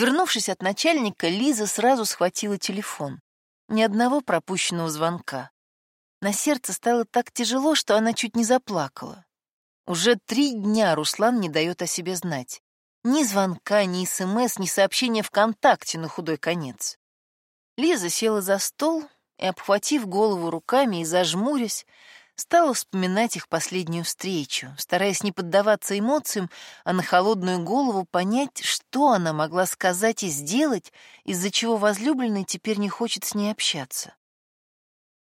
Увернувшись от начальника, Лиза сразу схватила телефон. Ни одного пропущенного звонка. На сердце стало так тяжело, что она чуть не заплакала. Уже три дня Руслан не дает о себе знать. Ни звонка, ни СМС, ни сообщения ВКонтакте на худой конец. Лиза села за стол и, обхватив голову руками и зажмурясь, стала вспоминать их последнюю встречу, стараясь не поддаваться эмоциям, а на холодную голову понять, что она могла сказать и сделать, из-за чего возлюбленный теперь не хочет с ней общаться.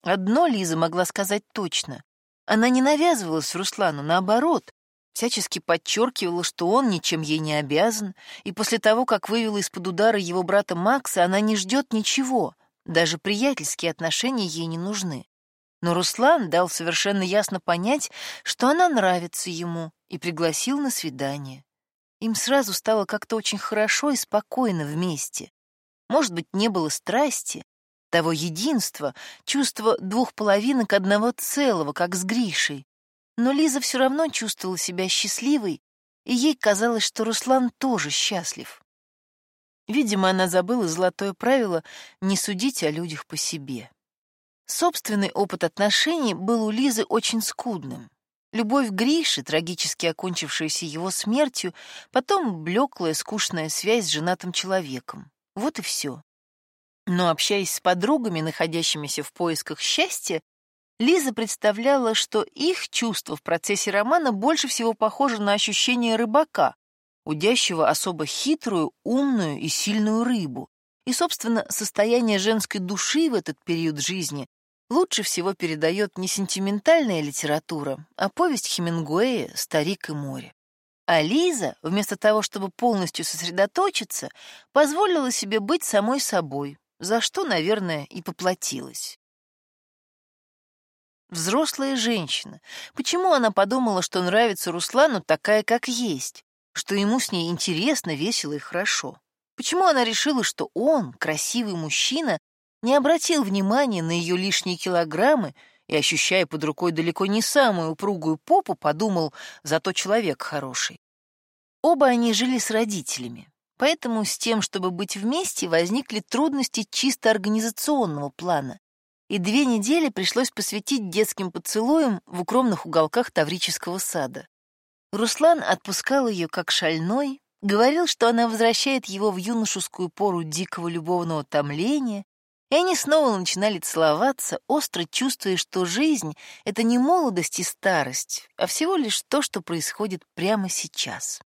Одно Лиза могла сказать точно. Она не навязывалась Руслану, наоборот, всячески подчеркивала, что он ничем ей не обязан, и после того, как вывела из-под удара его брата Макса, она не ждет ничего, даже приятельские отношения ей не нужны. Но Руслан дал совершенно ясно понять, что она нравится ему, и пригласил на свидание. Им сразу стало как-то очень хорошо и спокойно вместе. Может быть, не было страсти, того единства, чувства двух половинок одного целого, как с Гришей. Но Лиза все равно чувствовала себя счастливой, и ей казалось, что Руслан тоже счастлив. Видимо, она забыла золотое правило не судить о людях по себе. Собственный опыт отношений был у Лизы очень скудным. Любовь Гриши, трагически окончившаяся его смертью, потом блеклая, скучная связь с женатым человеком. Вот и все. Но, общаясь с подругами, находящимися в поисках счастья, Лиза представляла, что их чувства в процессе романа больше всего похожи на ощущение рыбака, удящего особо хитрую, умную и сильную рыбу. И, собственно, состояние женской души в этот период жизни лучше всего передает не сентиментальная литература, а повесть Хемингуэя «Старик и море». А Лиза, вместо того, чтобы полностью сосредоточиться, позволила себе быть самой собой, за что, наверное, и поплатилась. Взрослая женщина. Почему она подумала, что нравится Руслану такая, как есть, что ему с ней интересно, весело и хорошо? Почему она решила, что он, красивый мужчина, не обратил внимания на ее лишние килограммы и, ощущая под рукой далеко не самую упругую попу, подумал, зато человек хороший? Оба они жили с родителями. Поэтому с тем, чтобы быть вместе, возникли трудности чисто организационного плана, и две недели пришлось посвятить детским поцелуям в укромных уголках Таврического сада. Руслан отпускал ее как шальной, говорил, что она возвращает его в юношескую пору дикого любовного томления, и они снова начинали целоваться, остро чувствуя, что жизнь — это не молодость и старость, а всего лишь то, что происходит прямо сейчас.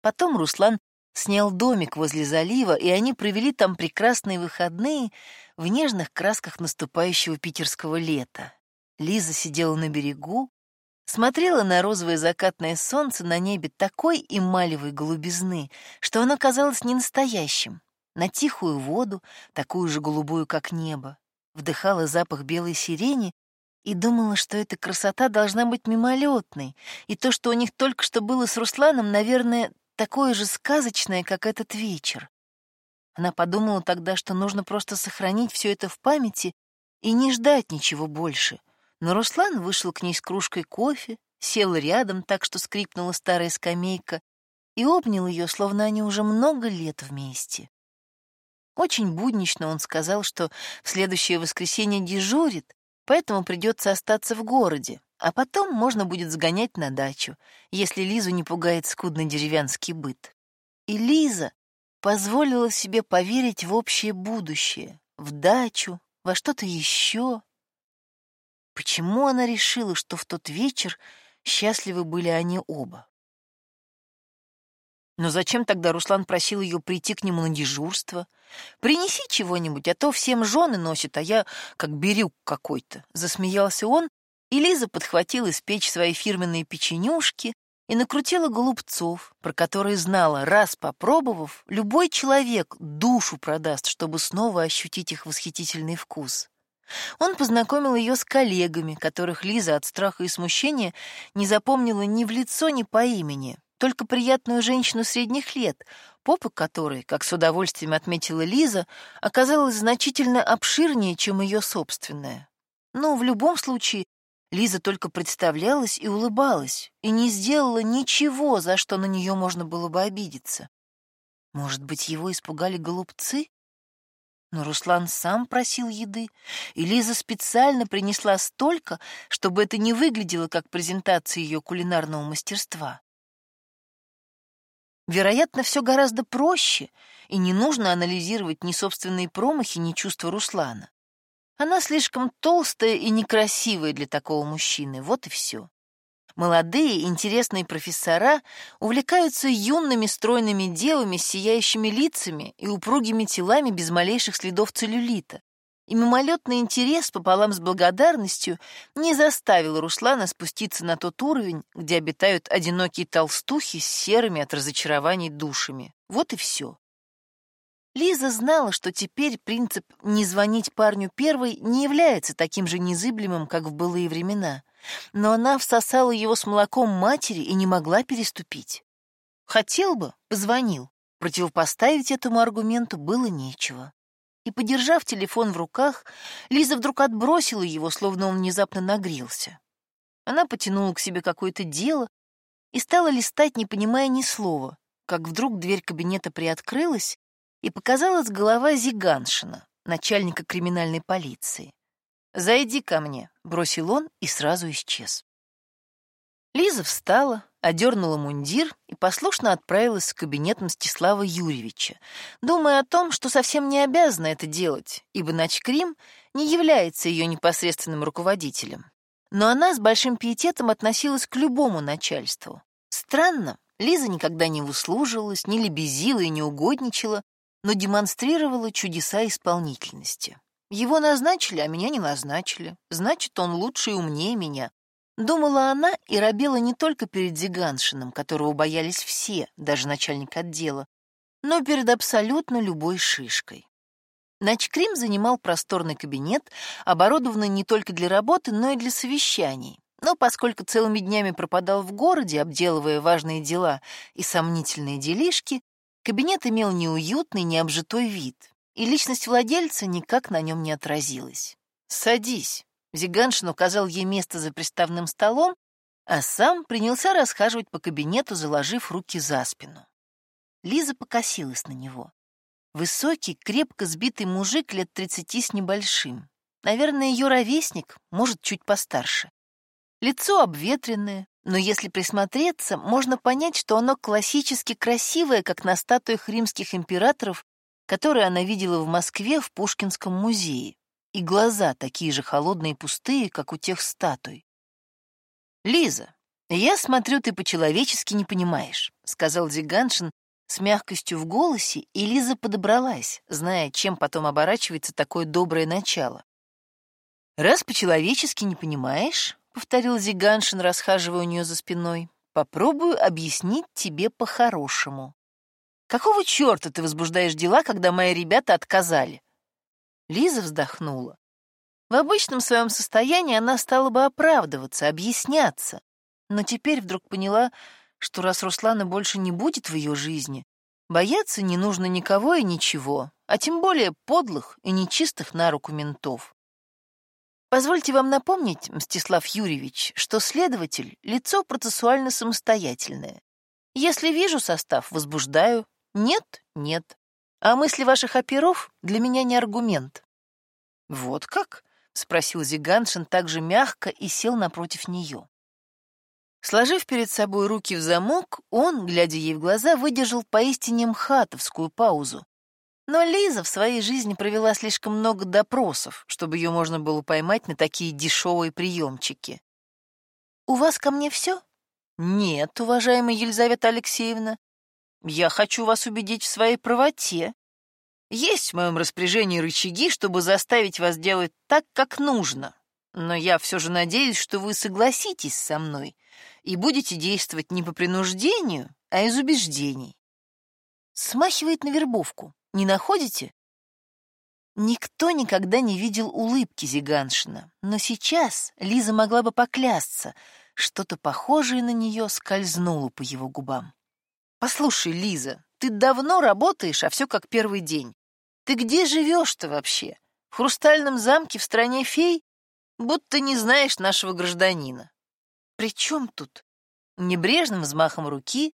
Потом Руслан снял домик возле залива, и они провели там прекрасные выходные в нежных красках наступающего питерского лета. Лиза сидела на берегу, смотрела на розовое закатное солнце на небе такой эмалевой голубизны, что оно казалось ненастоящим, на тихую воду, такую же голубую, как небо, вдыхала запах белой сирени и думала, что эта красота должна быть мимолетной, и то, что у них только что было с Русланом, наверное, такое же сказочное, как этот вечер. Она подумала тогда, что нужно просто сохранить все это в памяти и не ждать ничего больше. Но Руслан вышел к ней с кружкой кофе, сел рядом так, что скрипнула старая скамейка, и обнял ее, словно они уже много лет вместе. Очень буднично он сказал, что в следующее воскресенье дежурит, поэтому придется остаться в городе, а потом можно будет сгонять на дачу, если Лизу не пугает скудный деревенский быт. И Лиза позволила себе поверить в общее будущее, в дачу, во что-то еще. Почему она решила, что в тот вечер счастливы были они оба? Но зачем тогда Руслан просил ее прийти к нему на дежурство? «Принеси чего-нибудь, а то всем жены носят, а я как берюк какой-то», — засмеялся он и Лиза подхватила из печь свои фирменные печенюшки и накрутила голубцов, про которые знала, раз попробовав, любой человек душу продаст, чтобы снова ощутить их восхитительный вкус. Он познакомил ее с коллегами, которых Лиза от страха и смущения не запомнила ни в лицо, ни по имени, только приятную женщину средних лет, попа которой, как с удовольствием отметила Лиза, оказалась значительно обширнее, чем ее собственная. Но в любом случае Лиза только представлялась и улыбалась, и не сделала ничего, за что на нее можно было бы обидеться. Может быть, его испугали голубцы? Но Руслан сам просил еды, и Лиза специально принесла столько, чтобы это не выглядело как презентация ее кулинарного мастерства. Вероятно, все гораздо проще, и не нужно анализировать ни собственные промахи, ни чувства Руслана. Она слишком толстая и некрасивая для такого мужчины, вот и все. Молодые, интересные профессора увлекаются юными стройными девами с сияющими лицами и упругими телами без малейших следов целлюлита. И мимолетный интерес пополам с благодарностью не заставил Руслана спуститься на тот уровень, где обитают одинокие толстухи с серыми от разочарований душами. Вот и все. Лиза знала, что теперь принцип «не звонить парню первой» не является таким же незыблемым, как в былые времена — но она всосала его с молоком матери и не могла переступить. Хотел бы, позвонил. Противопоставить этому аргументу было нечего. И, подержав телефон в руках, Лиза вдруг отбросила его, словно он внезапно нагрелся. Она потянула к себе какое-то дело и стала листать, не понимая ни слова, как вдруг дверь кабинета приоткрылась, и показалась голова Зиганшина, начальника криминальной полиции. «Зайди ко мне», — бросил он и сразу исчез. Лиза встала, одернула мундир и послушно отправилась в кабинет Мстислава Юрьевича, думая о том, что совсем не обязана это делать, ибо Начкрим не является ее непосредственным руководителем. Но она с большим пиететом относилась к любому начальству. Странно, Лиза никогда не выслуживалась, не лебезила и не угодничала, но демонстрировала чудеса исполнительности. Его назначили, а меня не назначили. Значит, он лучше и умнее меня. Думала она и робела не только перед Зиганшиным, которого боялись все, даже начальник отдела, но перед абсолютно любой шишкой. Начкрим занимал просторный кабинет, оборудованный не только для работы, но и для совещаний. Но поскольку целыми днями пропадал в городе, обделывая важные дела и сомнительные делишки, кабинет имел неуютный, необжитой вид, и личность владельца никак на нем не отразилась. «Садись», — Зиганшин указал ей место за приставным столом, а сам принялся расхаживать по кабинету, заложив руки за спину. Лиза покосилась на него. Высокий, крепко сбитый мужик лет тридцати с небольшим. Наверное, ее ровесник, может, чуть постарше. Лицо обветренное, но если присмотреться, можно понять, что оно классически красивое, как на статуях римских императоров которые она видела в Москве в Пушкинском музее, и глаза такие же холодные и пустые, как у тех статуй. «Лиза, я смотрю, ты по-человечески не понимаешь», — сказал Зиганшин с мягкостью в голосе, и Лиза подобралась, зная, чем потом оборачивается такое доброе начало. «Раз по-человечески не понимаешь», — повторил Зиганшин, расхаживая у нее за спиной, «попробую объяснить тебе по-хорошему. Какого черта ты возбуждаешь дела, когда мои ребята отказали?» Лиза вздохнула. В обычном своем состоянии она стала бы оправдываться, объясняться, но теперь вдруг поняла, что раз Руслана больше не будет в ее жизни, бояться не нужно никого и ничего, а тем более подлых и нечистых на руку ментов. Позвольте вам напомнить, Мстислав Юрьевич, что следователь — лицо процессуально самостоятельное. Если вижу состав, возбуждаю, нет, нет. А мысли ваших оперов для меня не аргумент. Вот как? спросил Зиганшин так же мягко и сел напротив нее. Сложив перед собой руки в замок, он, глядя ей в глаза, выдержал поистине мхатовскую паузу. Но Лиза в своей жизни провела слишком много допросов, чтобы ее можно было поймать на такие дешевые приемчики. «У вас ко мне все?» «Нет, уважаемая Елизавета Алексеевна. Я хочу вас убедить в своей правоте. Есть в моем распоряжении рычаги, чтобы заставить вас делать так, как нужно. Но я все же надеюсь, что вы согласитесь со мной и будете действовать не по принуждению, а из убеждений. Смахивает на вербовку, не находите? Никто никогда не видел улыбки Зиганшина, но сейчас Лиза могла бы поклясться, что-то похожее на нее скользнуло по его губам. Послушай, Лиза, ты давно работаешь, а все как первый день. Ты где живешь-то вообще? В хрустальном замке в стране фей? Будто не знаешь нашего гражданина. При чем тут? Небрежным взмахом руки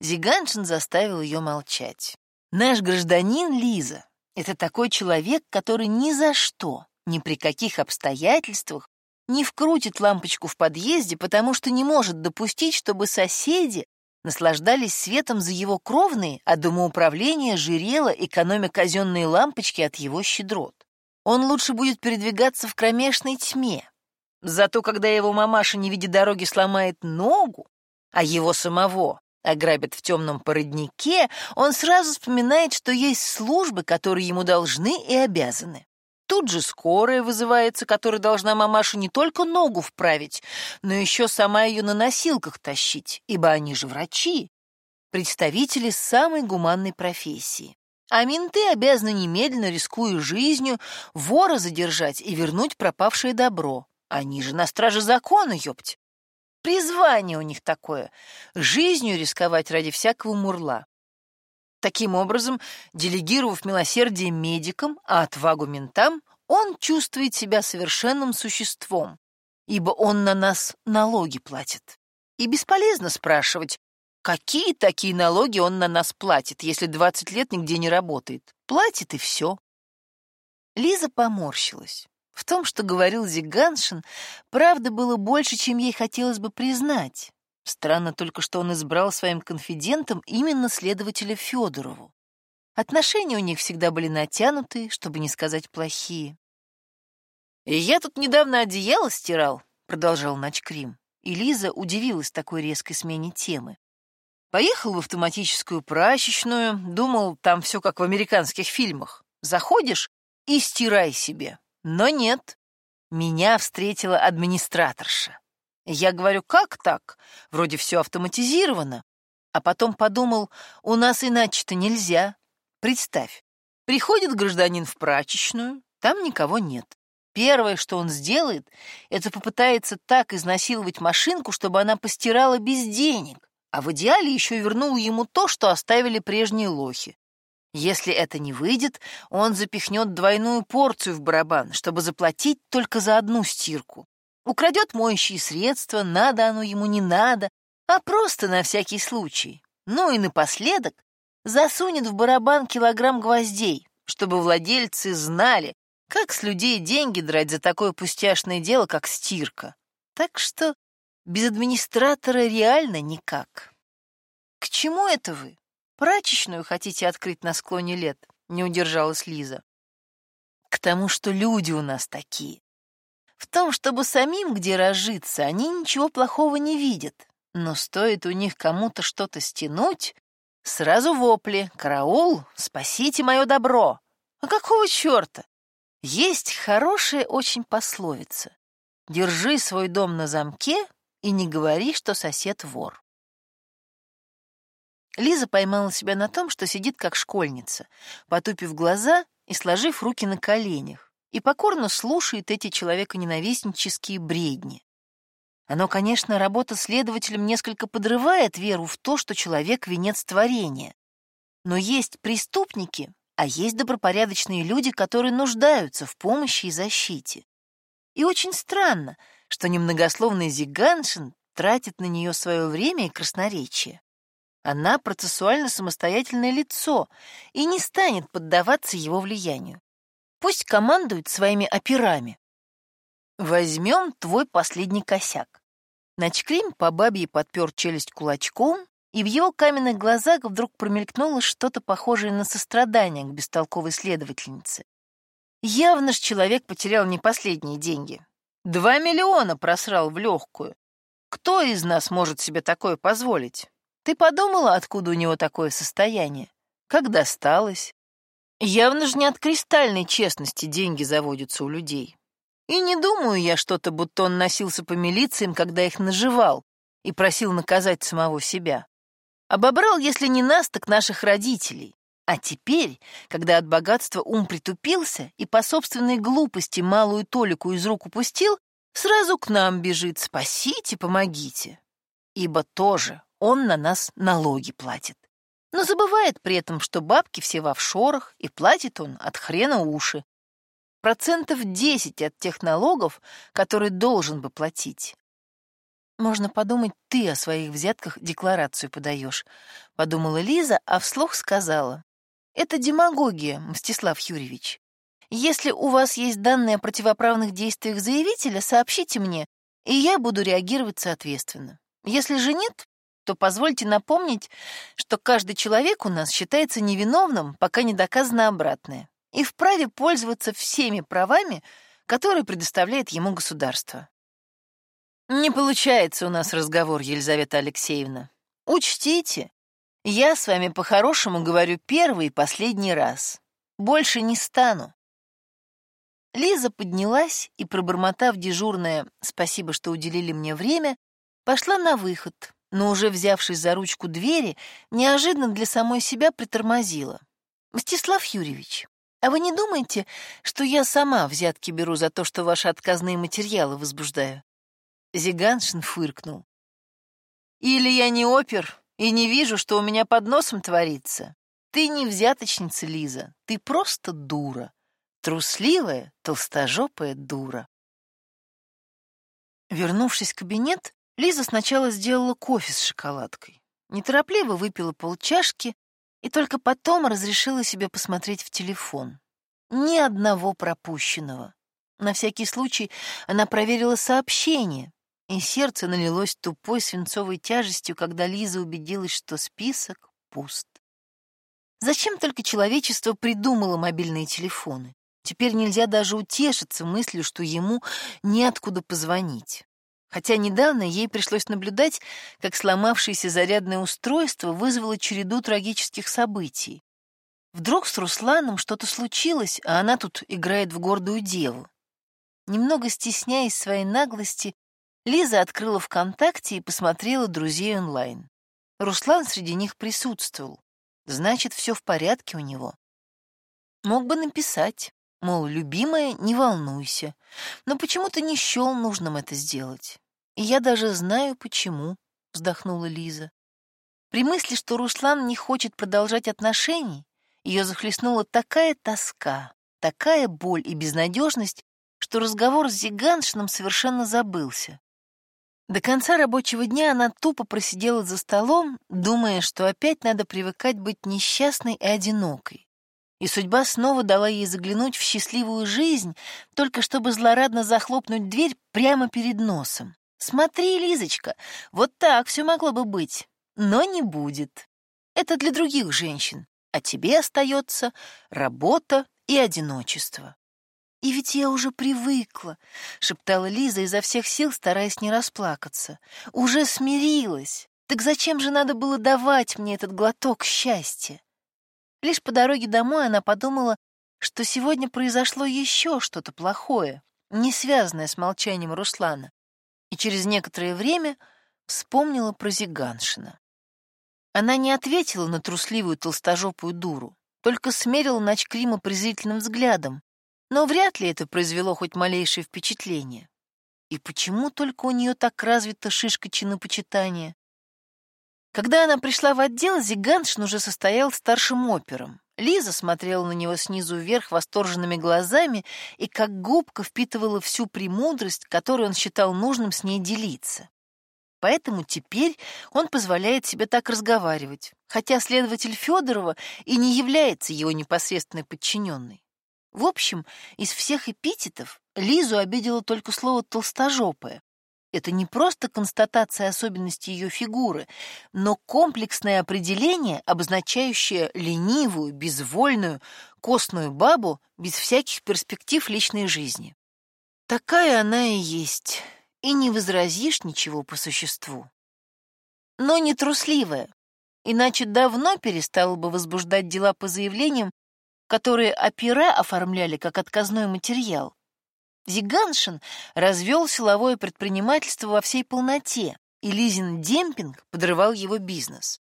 Зиганшин заставил ее молчать. Наш гражданин Лиза — это такой человек, который ни за что, ни при каких обстоятельствах не вкрутит лампочку в подъезде, потому что не может допустить, чтобы соседи наслаждались светом за его кровные, а домоуправление жирело, экономя казенные лампочки от его щедрот. Он лучше будет передвигаться в кромешной тьме. Зато когда его мамаша, не видя дороги, сломает ногу, а его самого ограбят в темном породнике, он сразу вспоминает, что есть службы, которые ему должны и обязаны. Тут же скорая вызывается, которая должна мамашу не только ногу вправить, но еще сама ее на носилках тащить, ибо они же врачи, представители самой гуманной профессии. А менты обязаны немедленно, рискуя жизнью, вора задержать и вернуть пропавшее добро. Они же на страже закона, ёпть. Призвание у них такое — жизнью рисковать ради всякого мурла. Таким образом, делегировав милосердие медикам, а отвагу ментам, он чувствует себя совершенным существом, ибо он на нас налоги платит. И бесполезно спрашивать, какие такие налоги он на нас платит, если 20 лет нигде не работает. Платит и все. Лиза поморщилась. В том, что говорил Зиганшин, правда было больше, чем ей хотелось бы признать. Странно только, что он избрал своим конфидентом именно следователя Федорову. Отношения у них всегда были натянутые, чтобы не сказать плохие. «И я тут недавно одеяло стирал», — продолжал Начкрим. И Лиза удивилась такой резкой смене темы. Поехал в автоматическую прачечную, думал, там все как в американских фильмах. Заходишь и стирай себе. Но нет. Меня встретила администраторша. Я говорю, как так? Вроде все автоматизировано. А потом подумал, у нас иначе-то нельзя. Представь, приходит гражданин в прачечную, там никого нет. Первое, что он сделает, это попытается так изнасиловать машинку, чтобы она постирала без денег, а в идеале еще вернул ему то, что оставили прежние лохи. Если это не выйдет, он запихнет двойную порцию в барабан, чтобы заплатить только за одну стирку. Украдет моющие средства, надо оно ему не надо, а просто на всякий случай. Ну и напоследок засунет в барабан килограмм гвоздей, чтобы владельцы знали, как с людей деньги драть за такое пустяшное дело, как стирка. Так что без администратора реально никак. К чему это вы? Прачечную хотите открыть на склоне лет? Не удержалась Лиза. К тому, что люди у нас такие. В том, чтобы самим где разжиться, они ничего плохого не видят. Но стоит у них кому-то что-то стянуть, сразу вопли «Караул! Спасите мое добро!» А какого черта? Есть хорошая очень пословица. Держи свой дом на замке и не говори, что сосед вор. Лиза поймала себя на том, что сидит как школьница, потупив глаза и сложив руки на коленях и покорно слушает эти человеконенавистнические бредни. Оно, конечно, работа следователем несколько подрывает веру в то, что человек — венец творения. Но есть преступники, а есть добропорядочные люди, которые нуждаются в помощи и защите. И очень странно, что немногословный Зиганшин тратит на нее свое время и красноречие. Она процессуально самостоятельное лицо и не станет поддаваться его влиянию. Пусть командует своими операми. Возьмем твой последний косяк. Начкрим по бабье подпер челюсть кулачком, и в его каменных глазах вдруг промелькнуло что-то похожее на сострадание к бестолковой следовательнице. Явно ж человек потерял не последние деньги. Два миллиона просрал в легкую. Кто из нас может себе такое позволить? Ты подумала, откуда у него такое состояние? Как досталось? Явно же не от кристальной честности деньги заводятся у людей. И не думаю я что-то, будто он носился по милициям, когда их наживал, и просил наказать самого себя. Обобрал, если не нас, так наших родителей. А теперь, когда от богатства ум притупился и по собственной глупости малую толику из рук упустил, сразу к нам бежит «спасите, помогите». Ибо тоже он на нас налоги платит но забывает при этом, что бабки все в офшорах, и платит он от хрена уши. Процентов 10 от тех налогов, которые должен бы платить. Можно подумать, ты о своих взятках декларацию подаешь, подумала Лиза, а вслух сказала. Это демагогия, Мстислав Юрьевич. Если у вас есть данные о противоправных действиях заявителя, сообщите мне, и я буду реагировать соответственно. Если же нет, то позвольте напомнить, что каждый человек у нас считается невиновным, пока не доказано обратное, и вправе пользоваться всеми правами, которые предоставляет ему государство. Не получается у нас разговор, Елизавета Алексеевна. Учтите, я с вами по-хорошему говорю первый и последний раз. Больше не стану. Лиза поднялась и, пробормотав дежурное «спасибо, что уделили мне время», пошла на выход, но уже взявшись за ручку двери, неожиданно для самой себя притормозила. «Мстислав Юрьевич, а вы не думаете, что я сама взятки беру за то, что ваши отказные материалы возбуждаю?» Зиганшин фыркнул. «Или я не опер и не вижу, что у меня под носом творится. Ты не взяточница, Лиза, ты просто дура. Трусливая, толстожопая дура». Вернувшись в кабинет, Лиза сначала сделала кофе с шоколадкой, неторопливо выпила полчашки и только потом разрешила себе посмотреть в телефон. Ни одного пропущенного. На всякий случай она проверила сообщение, и сердце налилось тупой свинцовой тяжестью, когда Лиза убедилась, что список пуст. Зачем только человечество придумало мобильные телефоны? Теперь нельзя даже утешиться мыслью, что ему неоткуда позвонить. Хотя недавно ей пришлось наблюдать, как сломавшееся зарядное устройство вызвало череду трагических событий. Вдруг с Русланом что-то случилось, а она тут играет в гордую деву. Немного стесняясь своей наглости, Лиза открыла ВКонтакте и посмотрела друзей онлайн. Руслан среди них присутствовал. Значит, все в порядке у него. Мог бы написать, мол, любимая, не волнуйся, но почему-то не счел нужным это сделать. И я даже знаю, почему, вздохнула Лиза. При мысли, что Руслан не хочет продолжать отношений, ее захлестнула такая тоска, такая боль и безнадежность, что разговор с Зиганшином совершенно забылся. До конца рабочего дня она тупо просидела за столом, думая, что опять надо привыкать быть несчастной и одинокой. И судьба снова дала ей заглянуть в счастливую жизнь, только чтобы злорадно захлопнуть дверь прямо перед носом. «Смотри, Лизочка, вот так все могло бы быть, но не будет. Это для других женщин, а тебе остается работа и одиночество». «И ведь я уже привыкла», — шептала Лиза изо всех сил, стараясь не расплакаться. «Уже смирилась. Так зачем же надо было давать мне этот глоток счастья?» Лишь по дороге домой она подумала, что сегодня произошло еще что-то плохое, не связанное с молчанием Руслана, и через некоторое время вспомнила про Зиганшина. Она не ответила на трусливую толстожопую дуру, только смерила Начкрима презрительным взглядом, но вряд ли это произвело хоть малейшее впечатление. И почему только у нее так развита шишка чинопочитания? Когда она пришла в отдел, Зиганшин уже состоял старшим опером. Лиза смотрела на него снизу вверх восторженными глазами и как губка впитывала всю премудрость, которую он считал нужным с ней делиться. Поэтому теперь он позволяет себе так разговаривать, хотя следователь Федорова и не является его непосредственной подчиненной. В общем, из всех эпитетов Лизу обидело только слово «толстожопая». Это не просто констатация особенностей ее фигуры, но комплексное определение, обозначающее ленивую, безвольную, костную бабу без всяких перспектив личной жизни. Такая она и есть, и не возразишь ничего по существу. Но не трусливая, иначе давно перестала бы возбуждать дела по заявлениям которые опера оформляли как отказной материал. Зиганшин развел силовое предпринимательство во всей полноте, и Лизин демпинг подрывал его бизнес.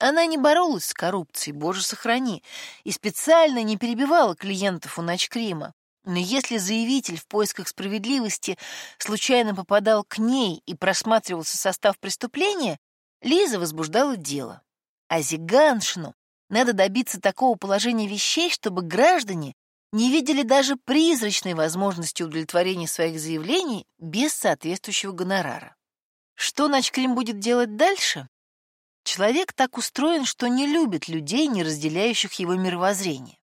Она не боролась с коррупцией, боже сохрани, и специально не перебивала клиентов у Начкрима. Но если заявитель в поисках справедливости случайно попадал к ней и просматривался состав преступления, Лиза возбуждала дело. А Зиганшину надо добиться такого положения вещей, чтобы граждане не видели даже призрачной возможности удовлетворения своих заявлений без соответствующего гонорара. Что Начкрим будет делать дальше? Человек так устроен, что не любит людей, не разделяющих его мировоззрение.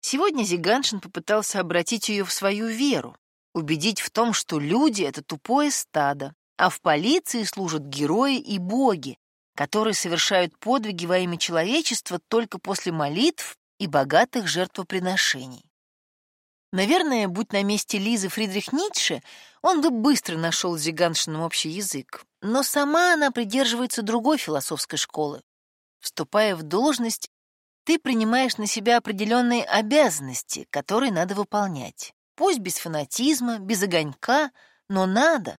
Сегодня Зиганшин попытался обратить ее в свою веру, убедить в том, что люди — это тупое стадо, а в полиции служат герои и боги, которые совершают подвиги во имя человечества только после молитв и богатых жертвоприношений. Наверное, будь на месте Лизы Фридрих Ницше, он бы быстро нашел с Зиганшиным общий язык. Но сама она придерживается другой философской школы. Вступая в должность, ты принимаешь на себя определенные обязанности, которые надо выполнять. Пусть без фанатизма, без огонька, но надо.